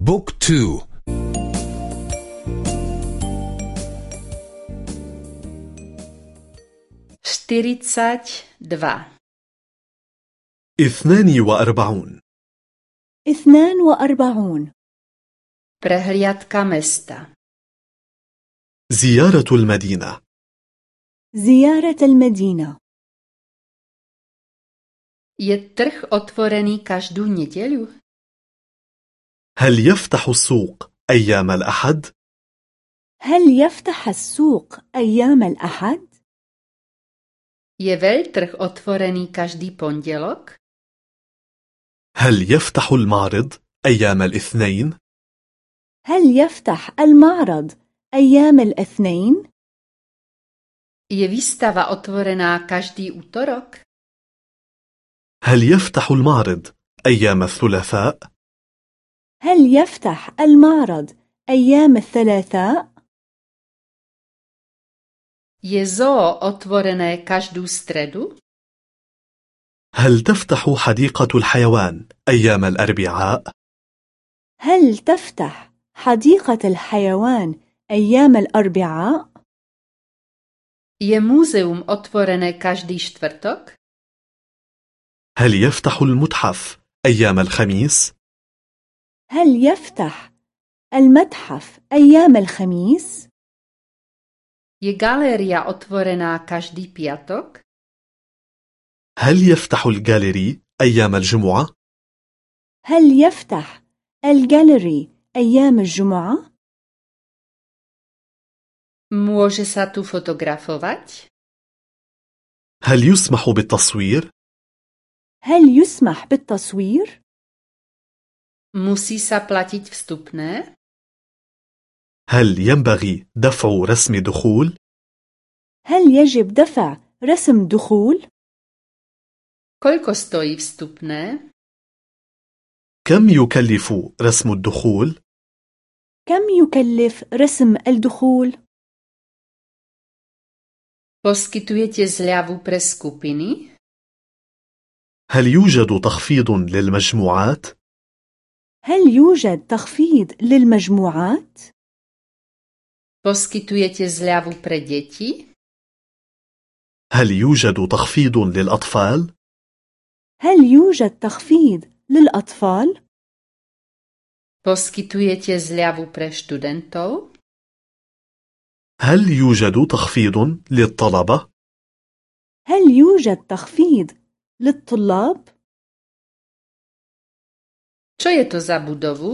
book two. štyridsaťdva. اثنان وأربعون. اثنان وأربعون. Prehliadka mesta زيارة المدينة. زيارة المدينة. Je trh otvorený každú nedeľu? هل يفتح السوق أيام الأحد؟ هل يفتح السوق أيام الأحد؟ Je veľtrh otvorený každý pondelok? هل يفتح المعرض أيام الاثنين؟ هل يفتح المعرض أيام الاثنين؟ Je výstava otvorená každý útorok? هل يفتح المعرض أيام الثلاثاء؟ هل يفتح المعرض أيام الثلاثاء؟ Je zoo otvorené každú stredu? هل تفتح حديقة الحيوان أيام الأربعاء؟ هل تفتح حديقة الحيوان أيام الأربعاء؟ Je múzeum otvorené každý štvrtok? هل يفتح المتحف أيام الخميس؟ هل يفتح المتحف أيام الخميس؟ Je galéria otvorená každý piatok? هل يفتح الجاليري أيام الجمعة؟ هل يفتح الجاليري أيام الجمعة؟ Môže sa tu fotografovať? هل يسمح بالتصوير؟ هل يسمح بالتصوير؟ Musí sa platiť vstupné? هل ينبغي دفع رسم دخول؟ هل يجب دفع رسم دخول؟ Koľko stojí vstupné? كم يكلف رسم الدخول؟ كم يكلف رسم الدخول؟ Poskytujete zľavu pre skupiny? هل يوجد تخفيض للمجموعات؟ هل يوجد تخفيض للمجموعات؟ Poskytujete zľavu pre deti? هل يوجد تخفيض للأطفال؟ هل يوجد تخفيض للأطفال؟ Poskytujete zľavu pre študentov? هل يوجد تخفيض للطلبة؟ هل يوجد تخفيض للطلاب؟ Čo je to za budovu?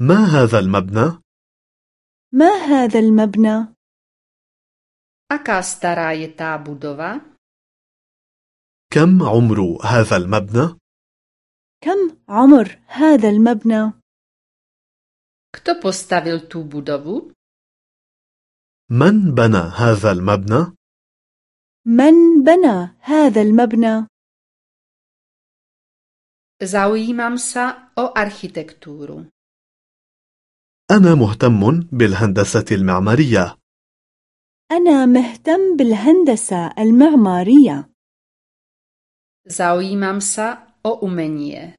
ما هذا المبنى؟ ما هذا المبنى؟ Aká stará je tá budova? كم عمر هذا المبنى؟ كم عمر هذا المبنى؟ Kto postavil tú budovu? من بنى هذا المبنى؟ من بنى هذا المبنى؟ Zaujímam sa o architektúru. أنا مهتم بالهندسة المعمارية. أنا مهتم بالهندسة المعمارية. Zaujímam sa o umenie.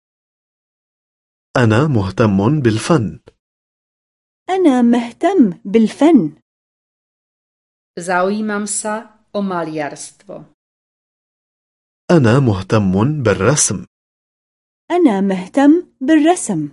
أنا مهتم بالفن. أنا مهتم بالفن. Zaujímam sa o maliarstvo. أنا مهتم بالرسم. أنا مهتم بالرسم.